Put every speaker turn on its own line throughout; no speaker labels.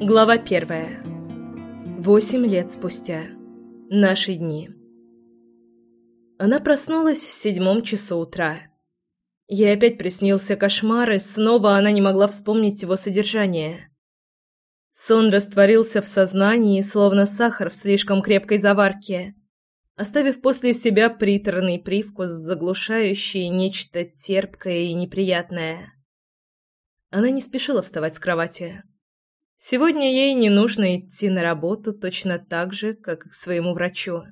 Глава первая. Восемь лет спустя. Наши дни. Она проснулась в седьмом часу утра. Ей опять приснился кошмар, и снова она не могла вспомнить его содержание. Сон растворился в сознании, словно сахар в слишком крепкой заварке, оставив после себя приторный привкус, заглушающий нечто терпкое и неприятное. Она не спешила вставать с кровати. Сегодня ей не нужно идти на работу точно так же, как и к своему врачу.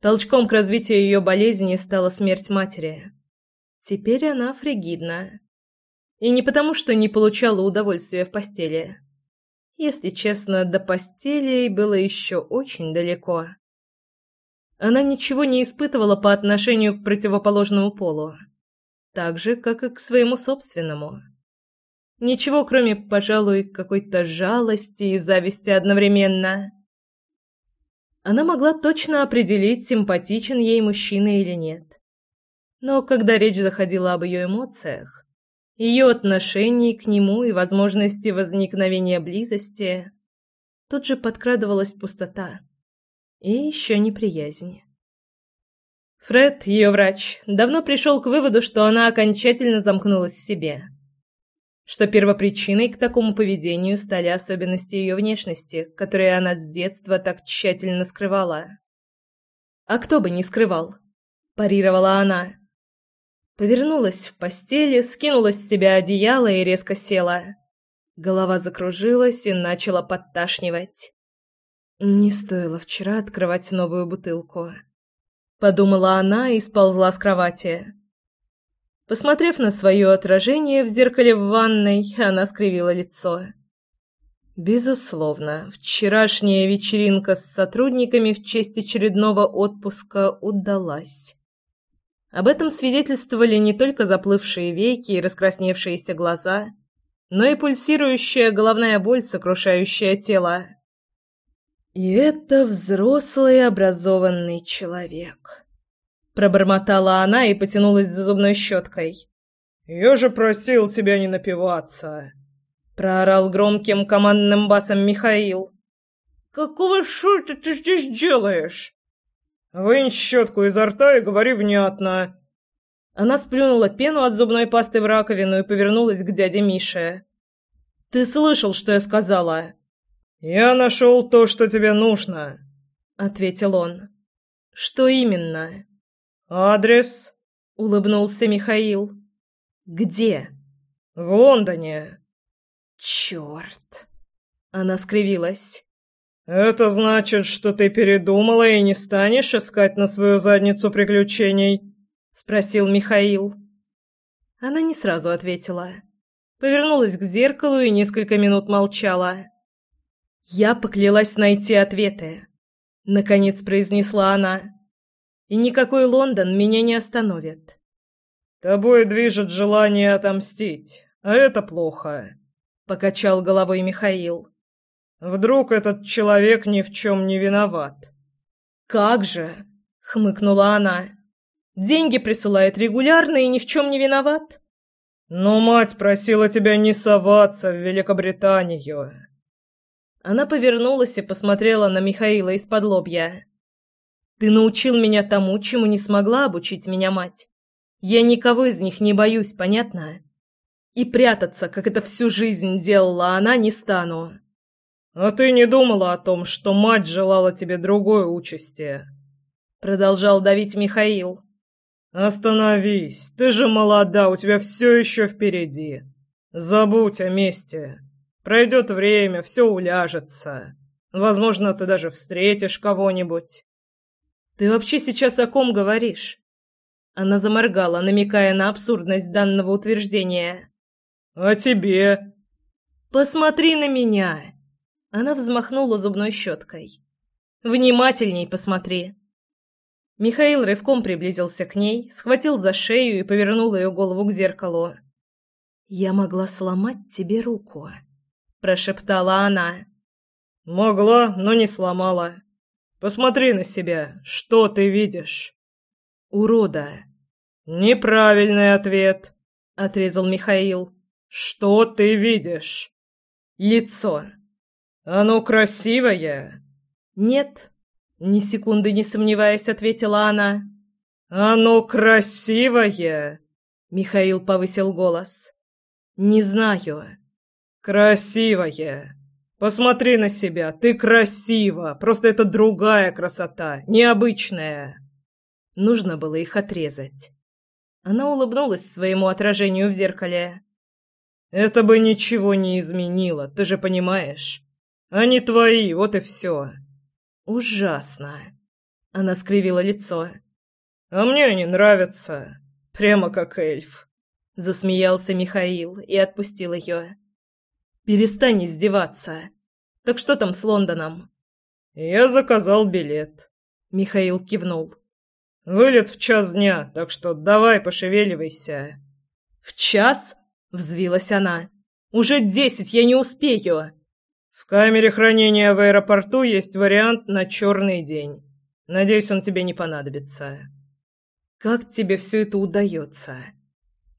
Толчком к развитию ее болезни стала смерть матери. Теперь она фригидна. И не потому, что не получала удовольствия в постели. Если честно, до постели было еще очень далеко. Она ничего не испытывала по отношению к противоположному полу. Так же, как и к своему собственному. Ничего, кроме, пожалуй, какой-то жалости и зависти одновременно. Она могла точно определить, симпатичен ей мужчина или нет. Но когда речь заходила об ее эмоциях, ее отношении к нему и возможности возникновения близости, тут же подкрадывалась пустота и еще неприязнь. Фред, ее врач, давно пришел к выводу, что она окончательно замкнулась в себе что первопричиной к такому поведению стали особенности ее внешности, которые она с детства так тщательно скрывала. «А кто бы не скрывал?» – парировала она. Повернулась в постели, скинула с себя одеяло и резко села. Голова закружилась и начала подташнивать. Не стоило вчера открывать новую бутылку. Подумала она и сползла с кровати. Посмотрев на свое отражение в зеркале в ванной, она скривила лицо. Безусловно, вчерашняя вечеринка с сотрудниками в честь очередного отпуска удалась. Об этом свидетельствовали не только заплывшие веки и раскрасневшиеся глаза, но и пульсирующая головная боль, сокрушающая тело. И это взрослый образованный человек пробормотала она и потянулась за зубной щеткой.
«Я же просил тебя не напиваться!»
проорал громким командным басом Михаил.
«Какого шута ты здесь делаешь?» «Вынь щетку изо рта и говори внятно!»
Она сплюнула пену от зубной пасты в раковину и повернулась к дяде Мише. «Ты слышал, что я сказала?»
«Я нашел то, что тебе нужно», —
ответил он. «Что именно?»
«Адрес?»
— улыбнулся Михаил. «Где?»
«В Лондоне».
«Черт!» — она скривилась.
«Это значит, что ты передумала и не станешь искать на свою задницу приключений?» — спросил Михаил.
Она не сразу ответила. Повернулась к зеркалу и несколько минут молчала. «Я поклялась найти ответы», — наконец произнесла она и никакой Лондон меня не остановит.
Тобой движет желание отомстить, а это плохо,
покачал головой Михаил.
Вдруг этот человек ни в чем не виноват.
Как же, хмыкнула она. Деньги присылает регулярно и ни в чем не виноват.
Но мать просила тебя не соваться в Великобританию.
Она повернулась и посмотрела на Михаила из-под лобья. Ты научил меня тому, чему не смогла обучить меня мать. Я никого из них не боюсь, понятно? И прятаться, как это всю жизнь делала она, не стану.
А ты не думала о том, что мать желала тебе другой участи?
Продолжал давить Михаил.
Остановись, ты же молода, у тебя все еще впереди. Забудь о месте. Пройдет время, все уляжется. Возможно, ты даже встретишь кого-нибудь.
Ты вообще сейчас о ком говоришь? Она заморгала, намекая на абсурдность данного утверждения.
О тебе.
Посмотри на меня. Она взмахнула зубной щеткой. Внимательней посмотри. Михаил рывком приблизился к ней, схватил за шею и повернул ее голову к зеркалу. «Я могла сломать тебе руку», – прошептала она.
«Могла, но не сломала. Посмотри на себя. Что ты видишь?
Урода.
Неправильный ответ,
отрезал Михаил.
Что ты видишь?
Лицо.
Оно красивое?
Нет. Ни секунды не сомневаясь, ответила она.
Оно красивое?
Михаил повысил голос. Не знаю.
Красивое. Посмотри на себя, ты красива. Просто это другая красота, необычная.
Нужно было их отрезать. Она улыбнулась своему отражению в зеркале.
Это бы ничего не изменило, ты же понимаешь. Они твои, вот и все.
Ужасно. Она скривила лицо.
А мне они нравятся. Прямо как эльф.
Засмеялся Михаил и отпустил ее. Перестань издеваться. Так что там с Лондоном?
Я заказал билет.
Михаил кивнул.
Вылет в час дня, так что давай пошевеливайся.
В час? Взвилась она. Уже десять, я не успею.
В камере хранения в аэропорту есть вариант на черный день. Надеюсь, он тебе не понадобится.
Как тебе все это удается?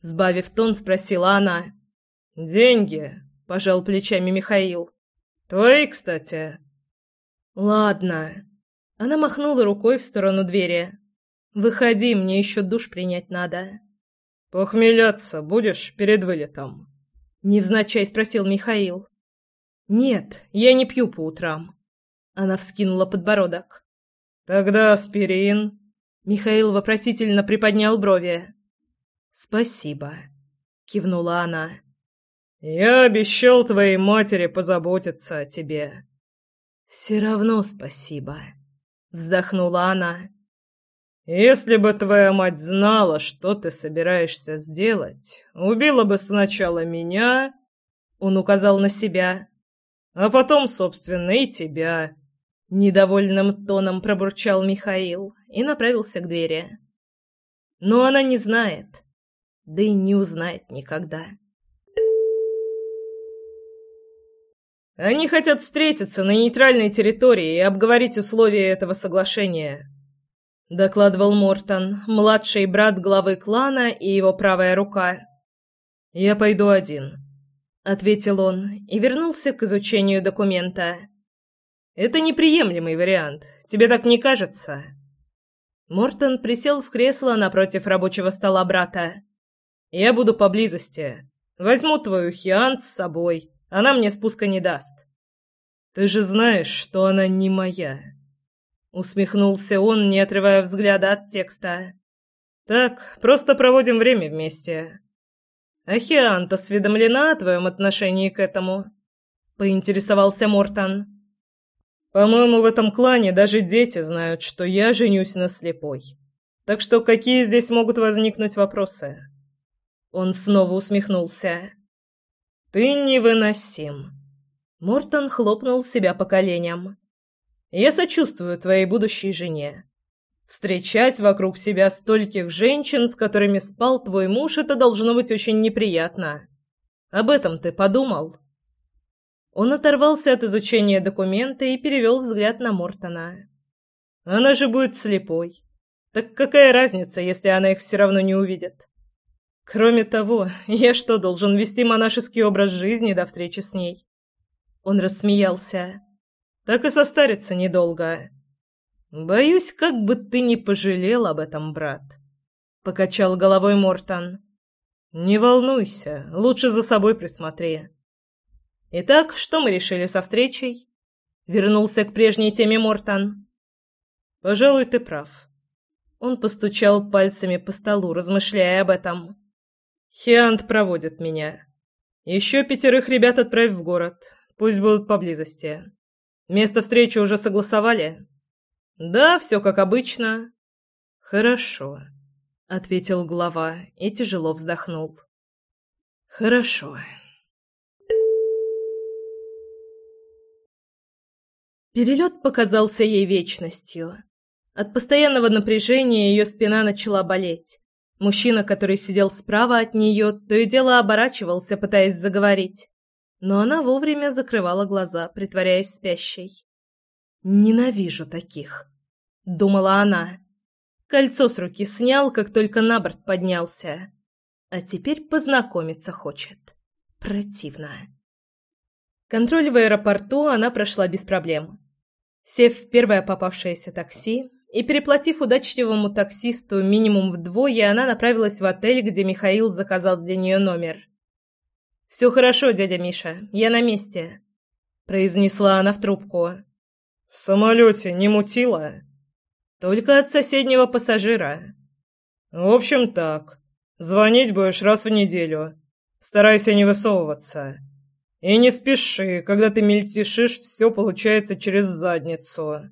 Сбавив тон, спросила она.
Деньги,
пожал плечами Михаил.
Твои, кстати.
Ладно. Она махнула рукой в сторону двери. Выходи, мне еще душ принять надо.
Похмеляться будешь перед вылетом?
Невзначай спросил Михаил. Нет, я не пью по утрам. Она вскинула подбородок.
Тогда аспирин.
Михаил вопросительно приподнял брови. Спасибо, кивнула она.
Я обещал твоей матери позаботиться о тебе.
Все равно спасибо, вздохнула она.
Если бы твоя мать знала, что ты собираешься сделать, убила бы сначала меня,
он указал на себя,
а потом, собственно, и тебя.
Недовольным тоном пробурчал Михаил и направился к двери. Но она не знает, да и не узнает никогда.
Они хотят встретиться на нейтральной территории и обговорить условия этого соглашения,
докладывал Мортон, младший брат главы клана и его правая рука.
Я пойду один,
ответил он и вернулся к изучению документа.
Это неприемлемый вариант. Тебе так не кажется?
Мортон присел в кресло напротив рабочего стола брата.
Я буду поблизости. Возьму твою Хиант с собой. Она мне спуска не даст. Ты же знаешь, что она не моя. Усмехнулся он, не отрывая взгляда от текста. Так, просто проводим время вместе. А Хиант осведомлена о твоем отношении к этому? Поинтересовался Мортон. По-моему, в этом клане даже дети знают, что я женюсь на слепой. Так что какие здесь могут возникнуть вопросы?
Он снова усмехнулся.
Ты невыносим.
Мортон хлопнул себя по коленям.
Я сочувствую твоей будущей жене. Встречать вокруг себя стольких женщин, с которыми спал твой муж, это должно быть очень неприятно. Об этом ты подумал?
Он оторвался от изучения документа и перевел взгляд на Мортона.
Она же будет слепой. Так какая разница, если она их все равно не увидит? Кроме того, я что, должен вести монашеский образ жизни до встречи с ней?
Он рассмеялся.
Так и состариться недолго. Боюсь, как бы ты не пожалел об этом, брат. Покачал головой Мортон. Не волнуйся, лучше за собой присмотри. Итак, что мы решили со встречей? Вернулся к прежней теме Мортон. Пожалуй, ты прав. Он постучал пальцами по столу, размышляя об этом. Хиант проводит меня. Еще пятерых ребят отправь в город. Пусть будут поблизости. Место встречи уже согласовали? Да, все как обычно. Хорошо, ответил глава и тяжело вздохнул. Хорошо.
Перелет показался ей вечностью. От постоянного напряжения ее спина начала болеть. Мужчина, который сидел справа от нее, то и дело оборачивался, пытаясь заговорить. Но она вовремя закрывала глаза, притворяясь спящей. «Ненавижу таких», — думала она. Кольцо с руки снял, как только на борт поднялся. А теперь познакомиться хочет. Противно. Контроль в аэропорту она прошла без проблем. Сев в первое попавшееся такси и переплатив удачливому таксисту минимум вдвое, она направилась в отель, где Михаил заказал для нее номер. «Все хорошо, дядя Миша, я на месте», — произнесла она в трубку.
«В самолете не мутила?»
«Только от соседнего пассажира».
«В общем так. Звонить будешь раз в неделю. Старайся не высовываться. И не спеши, когда ты мельтешишь, все получается через задницу».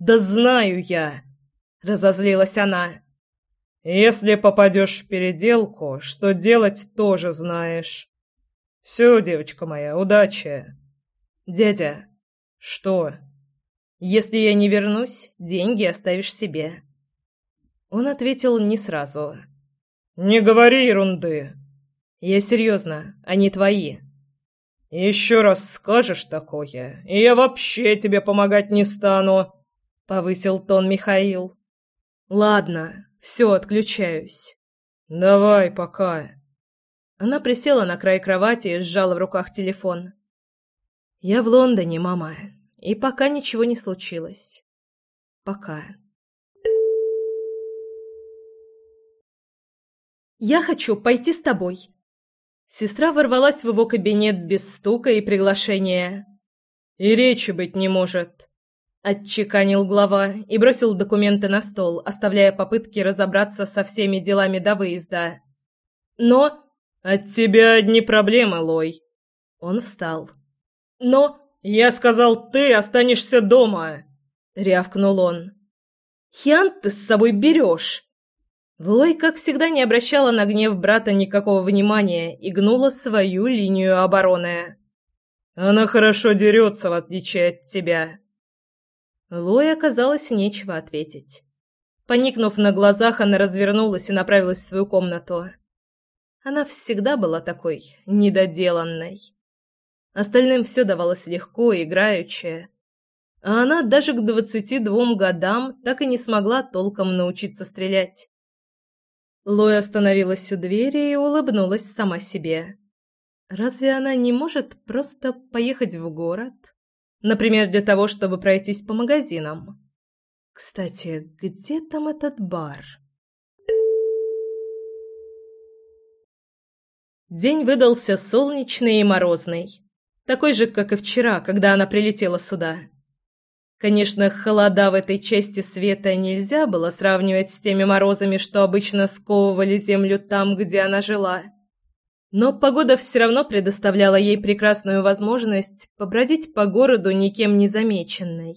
«Да знаю я!» — разозлилась она.
«Если попадешь в переделку, что делать тоже знаешь. Все, девочка моя, удачи!»
«Дядя!»
«Что?»
«Если я не вернусь, деньги оставишь себе». Он ответил не сразу.
«Не говори ерунды!»
«Я серьезно, они твои».
«Еще раз скажешь такое, и я вообще тебе помогать не стану!» — повысил тон Михаил.
«Ладно, все, отключаюсь».
«Давай, пока».
Она присела на край кровати и сжала в руках телефон. «Я в Лондоне, мама, и пока ничего не случилось. Пока». «Я хочу пойти с тобой», Сестра ворвалась в его кабинет без стука и приглашения.
«И речи быть не может», —
отчеканил глава и бросил документы на стол, оставляя попытки разобраться со всеми делами до выезда. «Но...»
«От тебя одни проблемы, Лой».
Он встал.
«Но...» «Я сказал, ты останешься дома!»
— рявкнул он. «Хиан ты с собой берешь!» Лой, как всегда, не обращала на гнев брата никакого внимания и гнула свою линию обороны.
«Она хорошо дерется, в отличие от тебя».
Лой оказалось нечего ответить. Поникнув на глазах, она развернулась и направилась в свою комнату. Она всегда была такой недоделанной. Остальным все давалось легко, играюче. А она даже к двадцати двум годам так и не смогла толком научиться стрелять. Лоя остановилась у двери и улыбнулась сама себе. Разве она не может просто поехать в город? Например, для того, чтобы пройтись по магазинам. Кстати, где там этот бар? День выдался солнечный и морозный. Такой же, как и вчера, когда она прилетела сюда. Конечно, холода в этой части света нельзя было сравнивать с теми морозами, что обычно сковывали землю там, где она жила. Но погода все равно предоставляла ей прекрасную возможность побродить по городу никем не замеченной,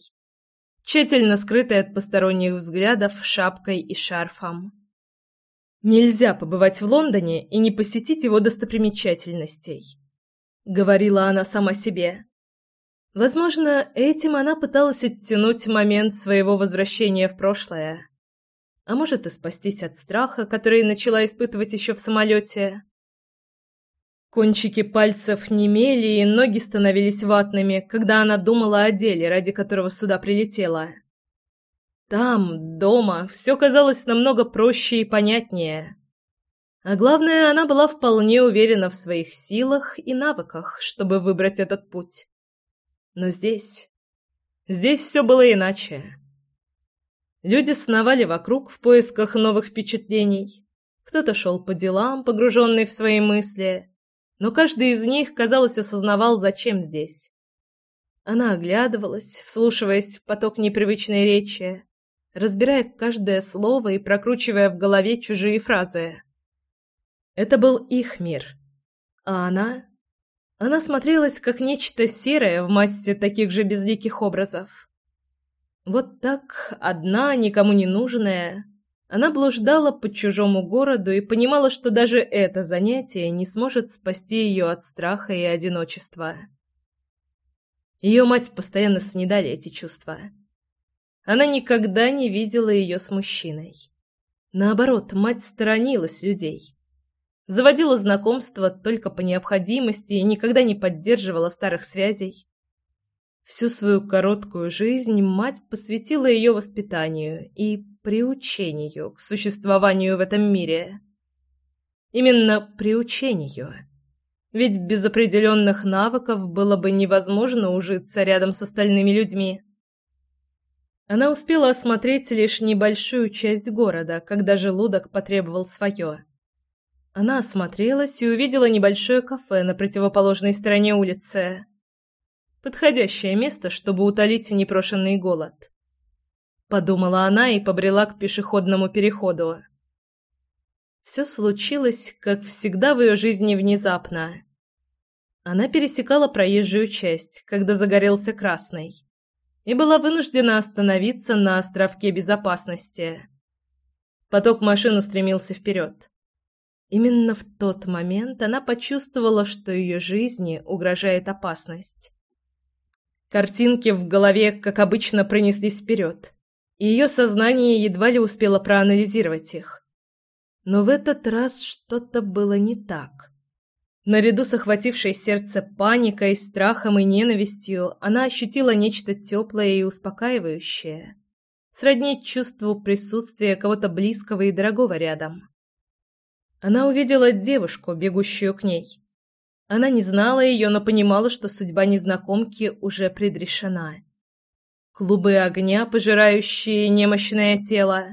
тщательно скрытой от посторонних взглядов шапкой и шарфом. «Нельзя побывать в Лондоне и не посетить его достопримечательностей», — говорила она сама себе. Возможно, этим она пыталась оттянуть момент своего возвращения в прошлое. А может и спастись от страха, который начала испытывать еще в самолете. Кончики пальцев немели, и ноги становились ватными, когда она думала о деле, ради которого сюда прилетела. Там, дома, все казалось намного проще и понятнее. А главное, она была вполне уверена в своих силах и навыках, чтобы выбрать этот путь. Но здесь... Здесь все было иначе. Люди сновали вокруг в поисках новых впечатлений. Кто-то шел по делам, погруженный в свои мысли, но каждый из них, казалось, осознавал, зачем здесь. Она оглядывалась, вслушиваясь в поток непривычной речи, разбирая каждое слово и прокручивая в голове чужие фразы. Это был их мир, а она она смотрелась как нечто серое в массе таких же безликих образов. Вот так, одна, никому не нужная, она блуждала по чужому городу и понимала, что даже это занятие не сможет спасти ее от страха и одиночества. Ее мать постоянно снедали эти чувства. Она никогда не видела ее с мужчиной. Наоборот, мать сторонилась людей заводила знакомства только по необходимости и никогда не поддерживала старых связей. Всю свою короткую жизнь мать посвятила ее воспитанию и приучению к существованию в этом мире. Именно приучению. ведь без определенных навыков было бы невозможно ужиться рядом с остальными людьми. Она успела осмотреть лишь небольшую часть города, когда желудок потребовал свое. Она осмотрелась и увидела небольшое кафе на противоположной стороне улицы. Подходящее место, чтобы утолить непрошенный голод. Подумала она и побрела к пешеходному переходу. Все случилось, как всегда в ее жизни, внезапно. Она пересекала проезжую часть, когда загорелся красный, и была вынуждена остановиться на островке безопасности. Поток машин устремился вперед. Именно в тот момент она почувствовала, что ее жизни угрожает опасность. Картинки в голове, как обычно, пронеслись вперед, и ее сознание едва ли успело проанализировать их. Но в этот раз что-то было не так. Наряду с охватившей сердце паникой, страхом и ненавистью, она ощутила нечто теплое и успокаивающее, сродни чувству присутствия кого-то близкого и дорогого рядом. Она увидела девушку, бегущую к ней. Она не знала ее, но понимала, что судьба незнакомки уже предрешена. Клубы огня, пожирающие немощное тело,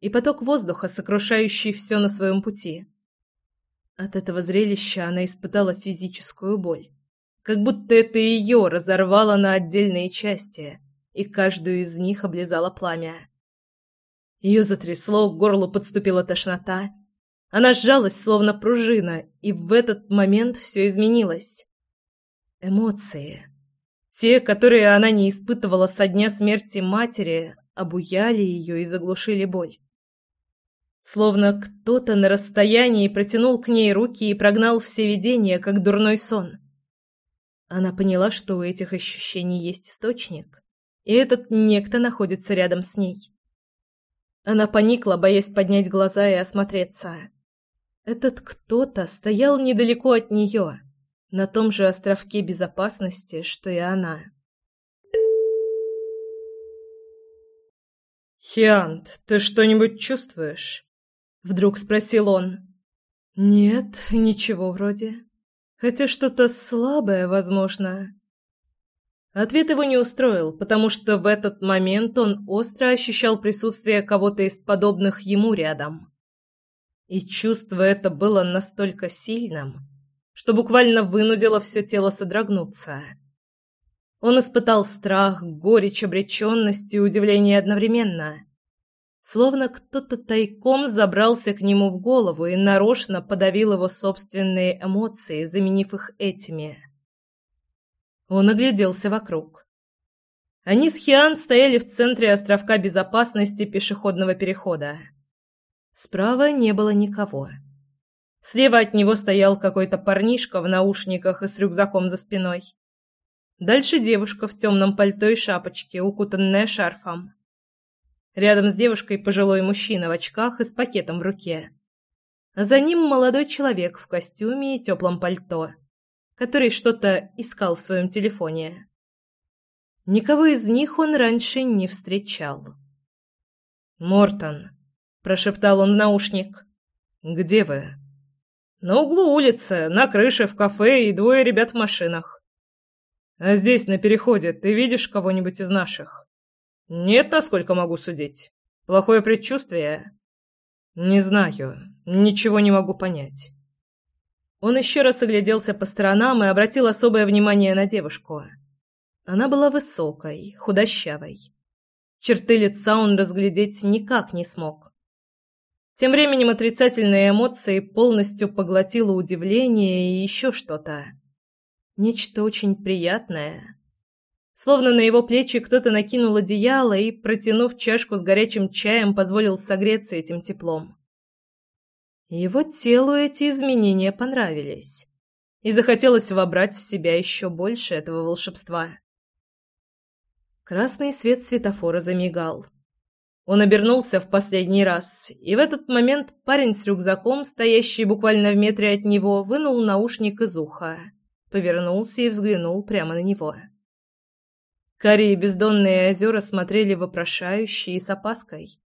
и поток воздуха, сокрушающий все на своем пути. От этого зрелища она испытала физическую боль, как будто это ее разорвало на отдельные части, и каждую из них облизало пламя. Ее затрясло, к горлу подступила тошнота. Она сжалась, словно пружина, и в этот момент все изменилось. Эмоции. Те, которые она не испытывала со дня смерти матери, обуяли ее и заглушили боль. Словно кто-то на расстоянии протянул к ней руки и прогнал все видения, как дурной сон. Она поняла, что у этих ощущений есть источник, и этот некто находится рядом с ней. Она поникла, боясь поднять глаза и осмотреться. Этот кто-то стоял недалеко от нее, на том же островке безопасности, что и она.
«Хиант, ты что-нибудь чувствуешь?»
Вдруг спросил он. «Нет, ничего вроде. Хотя что-то слабое, возможно». Ответ его не устроил, потому что в этот момент он остро ощущал присутствие кого-то из подобных ему рядом. И чувство это было настолько сильным, что буквально вынудило все тело содрогнуться. Он испытал страх, горечь, обреченность и удивление одновременно словно кто-то тайком забрался к нему в голову и нарочно подавил его собственные эмоции, заменив их этими. Он огляделся вокруг. Они с Хиан стояли в центре островка безопасности пешеходного перехода. Справа не было никого. Слева от него стоял какой-то парнишка в наушниках и с рюкзаком за спиной. Дальше девушка в темном пальто и шапочке, укутанная шарфом. Рядом с девушкой пожилой мужчина в очках и с пакетом в руке. За ним молодой человек в костюме и теплом пальто, который что-то искал в своем телефоне. Никого из них он раньше не встречал.
«Мортон», – прошептал он в наушник, – «где вы?» «На углу улицы, на крыше, в кафе и двое ребят в машинах». «А здесь, на переходе, ты видишь кого-нибудь из наших?» Нет, насколько могу судить. Плохое предчувствие? Не знаю. Ничего не могу понять.
Он еще раз огляделся по сторонам и обратил особое внимание на девушку. Она была высокой, худощавой. Черты лица он разглядеть никак не смог. Тем временем отрицательные эмоции полностью поглотило удивление и еще что-то. Нечто очень приятное, Словно на его плечи кто-то накинул одеяло и, протянув чашку с горячим чаем, позволил согреться этим теплом. Его телу эти изменения понравились, и захотелось вобрать в себя еще больше этого волшебства. Красный свет светофора замигал. Он обернулся в последний раз, и в этот момент парень с рюкзаком, стоящий буквально в метре от него, вынул наушник из уха, повернулся и взглянул прямо на него. Карие бездонные озера смотрели вопрошающе и с опаской.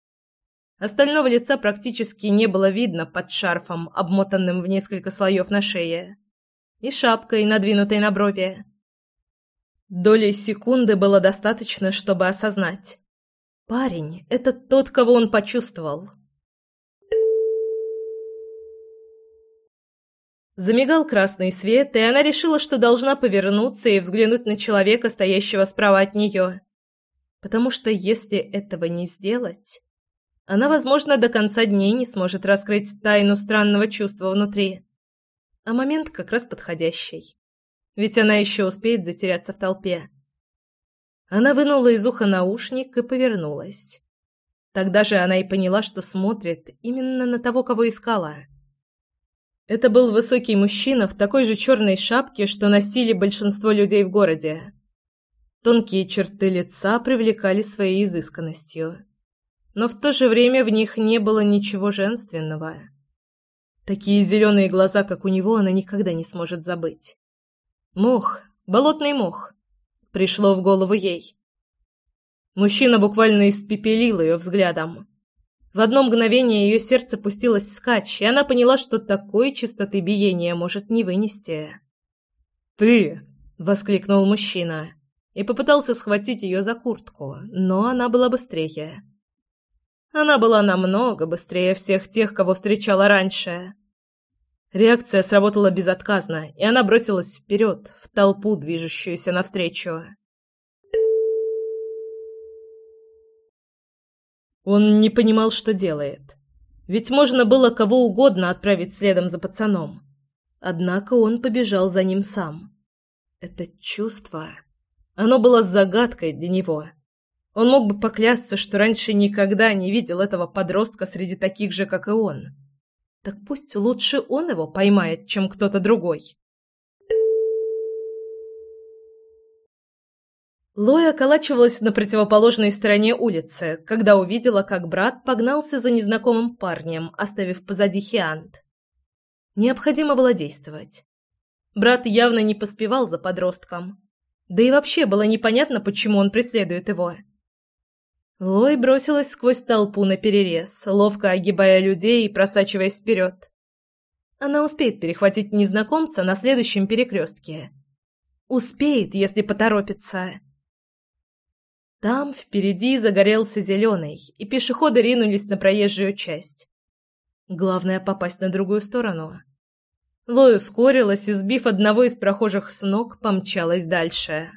Остального лица практически не было видно под шарфом, обмотанным в несколько слоев на шее. и шапкой, надвинутой на брови. Доли секунды было достаточно, чтобы осознать. Парень — это тот, кого он почувствовал. Замигал красный свет, и она решила, что должна повернуться и взглянуть на человека, стоящего справа от нее. Потому что если этого не сделать, она, возможно, до конца дней не сможет раскрыть тайну странного чувства внутри. А момент как раз подходящий. Ведь она еще успеет затеряться в толпе. Она вынула из уха наушник и повернулась. Тогда же она и поняла, что смотрит именно на того, кого искала. Это был высокий мужчина в такой же черной шапке, что носили большинство людей в городе. Тонкие черты лица привлекали своей изысканностью. Но в то же время в них не было ничего женственного. Такие зеленые глаза, как у него, она никогда не сможет забыть. Мох, болотный мох, пришло в голову ей. Мужчина буквально испепелил ее взглядом. В одно мгновение ее сердце пустилось вскачь, и она поняла, что такой частоты биения может не вынести.
«Ты!»
— воскликнул мужчина и попытался схватить ее за куртку, но она была быстрее. Она была намного быстрее всех тех, кого встречала раньше. Реакция сработала безотказно, и она бросилась вперед, в толпу, движущуюся навстречу. Он не понимал, что делает. Ведь можно было кого угодно отправить следом за пацаном. Однако он побежал за ним сам. Это чувство... Оно было загадкой для него. Он мог бы поклясться, что раньше никогда не видел этого подростка среди таких же, как и он. Так пусть лучше он его поймает, чем кто-то другой. Лоя околачивалась на противоположной стороне улицы, когда увидела, как брат погнался за незнакомым парнем, оставив позади Хиант. Необходимо было действовать. Брат явно не поспевал за подростком. Да и вообще было непонятно, почему он преследует его. Лой бросилась сквозь толпу на перерез, ловко огибая людей и просачиваясь вперед. Она успеет перехватить незнакомца на следующем перекрестке. Успеет, если поторопится. Там впереди загорелся зеленый, и пешеходы ринулись на проезжую часть. Главное — попасть на другую сторону. Лой ускорилась и, сбив одного из прохожих с ног, помчалась дальше.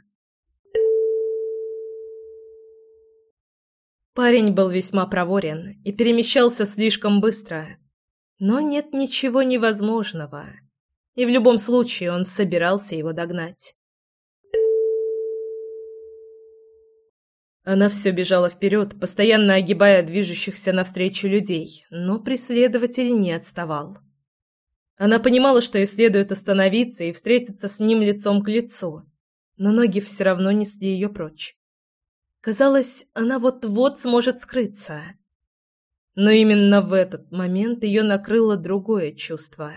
Парень был весьма проворен и перемещался слишком быстро. Но нет ничего невозможного. И в любом случае он собирался его догнать. Она все бежала вперед, постоянно огибая движущихся навстречу людей, но преследователь не отставал. Она понимала, что ей следует остановиться и встретиться с ним лицом к лицу, но ноги все равно несли ее прочь. Казалось, она вот-вот сможет скрыться. Но именно в этот момент ее накрыло другое чувство.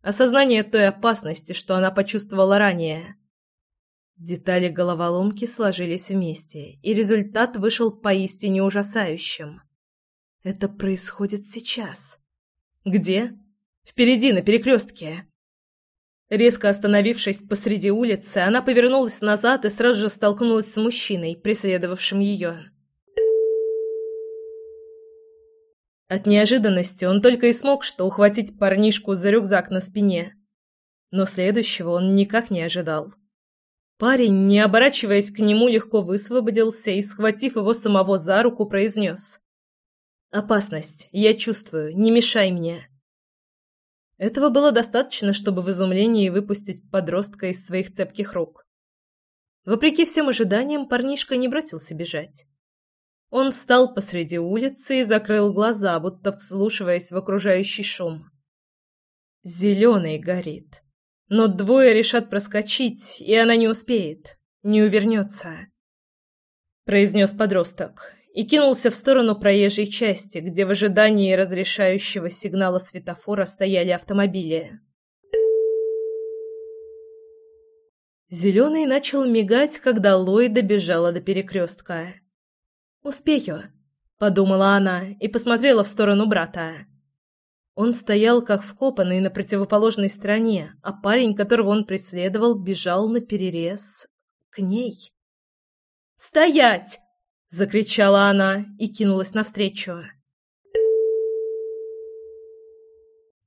Осознание той опасности, что она почувствовала ранее. Детали головоломки сложились вместе, и результат вышел поистине ужасающим. Это происходит сейчас. Где? Впереди, на перекрестке. Резко остановившись посреди улицы, она повернулась назад и сразу же столкнулась с мужчиной, преследовавшим ее. От неожиданности он только и смог что ухватить парнишку за рюкзак на спине. Но следующего он никак не ожидал. Парень, не оборачиваясь к нему, легко высвободился и, схватив его самого за руку, произнес. «Опасность. Я чувствую. Не мешай мне». Этого было достаточно, чтобы в изумлении выпустить подростка из своих цепких рук. Вопреки всем ожиданиям, парнишка не бросился бежать. Он встал посреди улицы и закрыл глаза, будто вслушиваясь в окружающий шум. «Зеленый горит», но двое решат проскочить, и она не успеет, не увернется. Произнес подросток и кинулся в сторону проезжей части, где в ожидании разрешающего сигнала светофора стояли автомобили. Зеленый начал мигать, когда Лой добежала до перекрестка. «Успею», — подумала она и посмотрела в сторону брата. Он стоял как вкопанный на противоположной стороне, а парень, которого он преследовал, бежал на перерез к ней. «Стоять!» — закричала она и кинулась навстречу.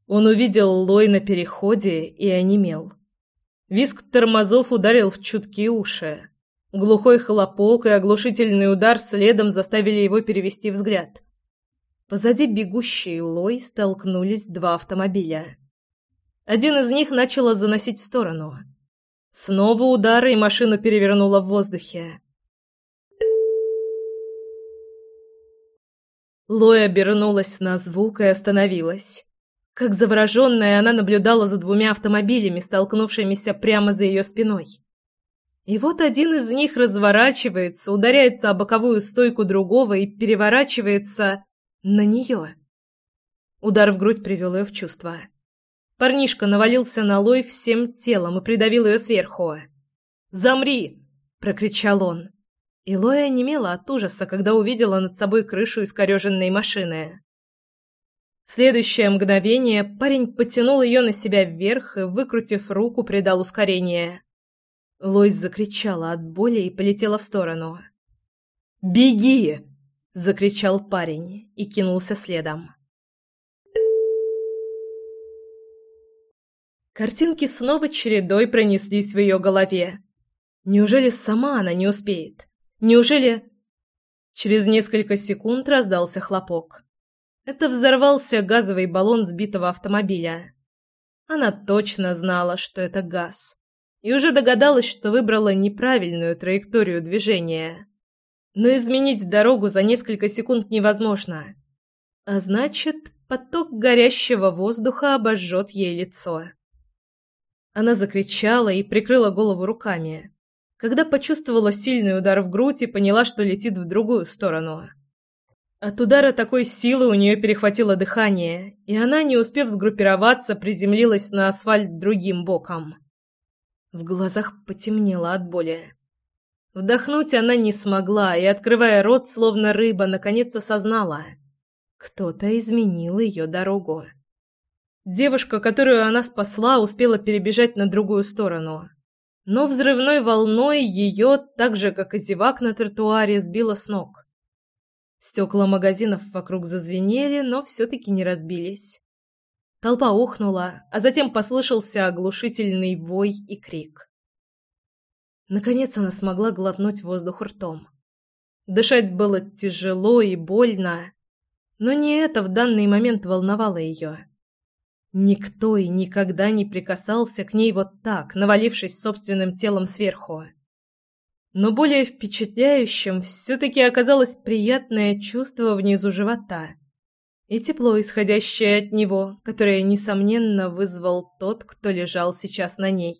Он увидел Лой на переходе и онемел. Виск тормозов ударил в чуткие уши. Глухой хлопок и оглушительный удар следом заставили его перевести взгляд. Позади бегущей Лой столкнулись два автомобиля. Один из них начало заносить в сторону. Снова удары, и машину перевернуло в воздухе. Лой обернулась на звук и остановилась. Как завороженная, она наблюдала за двумя автомобилями, столкнувшимися прямо за ее спиной. И вот один из них разворачивается, ударяется о боковую стойку другого и переворачивается на нее. Удар в грудь привел ее в чувство. Парнишка навалился на Лой всем телом и придавил ее сверху. «Замри!» – прокричал он. И Лоя немела от ужаса, когда увидела над собой крышу искореженной машины. В следующее мгновение парень потянул ее на себя вверх и, выкрутив руку, придал ускорение. Лойс закричала от боли и полетела в сторону. «Беги!» — закричал парень и кинулся следом. Картинки снова чередой пронеслись в ее голове. Неужели сама она не успеет? Неужели... Через несколько секунд раздался хлопок. Это взорвался газовый баллон сбитого автомобиля. Она точно знала, что это газ, и уже догадалась, что выбрала неправильную траекторию движения. Но изменить дорогу за несколько секунд невозможно. А значит, поток горящего воздуха обожжет ей лицо. Она закричала и прикрыла голову руками, когда почувствовала сильный удар в грудь и поняла, что летит в другую сторону. От удара такой силы у нее перехватило дыхание, и она, не успев сгруппироваться, приземлилась на асфальт другим боком. В глазах потемнело от боли. Вдохнуть она не смогла и, открывая рот, словно рыба, наконец осознала. Кто-то изменил ее дорогу. Девушка, которую она спасла, успела перебежать на другую сторону. Но взрывной волной ее, так же, как и зевак на тротуаре, сбило с ног. Стекла магазинов вокруг зазвенели, но все-таки не разбились. Толпа ухнула, а затем послышался оглушительный вой и крик. Наконец она смогла глотнуть воздух ртом. Дышать было тяжело и больно, но не это в данный момент волновало ее. Никто и никогда не прикасался к ней вот так, навалившись собственным телом сверху. Но более впечатляющим все-таки оказалось приятное чувство внизу живота и тепло, исходящее от него, которое, несомненно, вызвал тот, кто лежал сейчас на ней.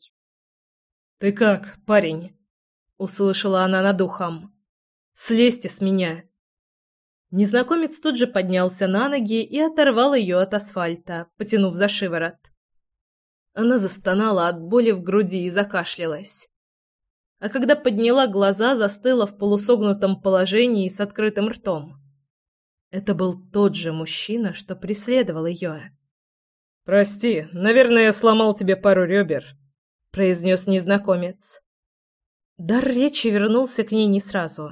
«Ты как, парень?» — услышала она над ухом. «Слезьте с меня!» Незнакомец тут же поднялся на ноги и оторвал ее от асфальта, потянув за шиворот. Она застонала от боли в груди и закашлялась а когда подняла глаза, застыла в полусогнутом положении с открытым ртом. Это был тот же мужчина, что преследовал ее.
«Прости, наверное, я сломал тебе пару ребер», — произнес незнакомец.
Дар речи вернулся к ней не сразу.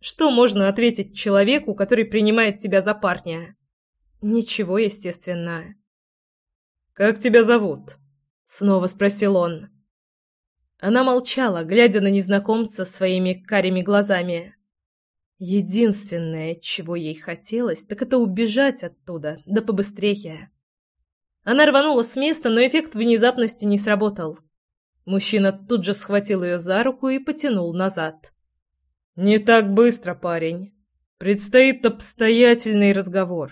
Что можно ответить человеку, который принимает тебя за парня? Ничего, естественно.
«Как тебя зовут?»
— снова спросил он. Она молчала, глядя на незнакомца своими карими глазами. Единственное, чего ей хотелось, так это убежать оттуда, да побыстрее. Она рванула с места, но эффект внезапности не сработал. Мужчина тут же схватил ее за руку и потянул назад.
«Не так быстро, парень. Предстоит обстоятельный разговор».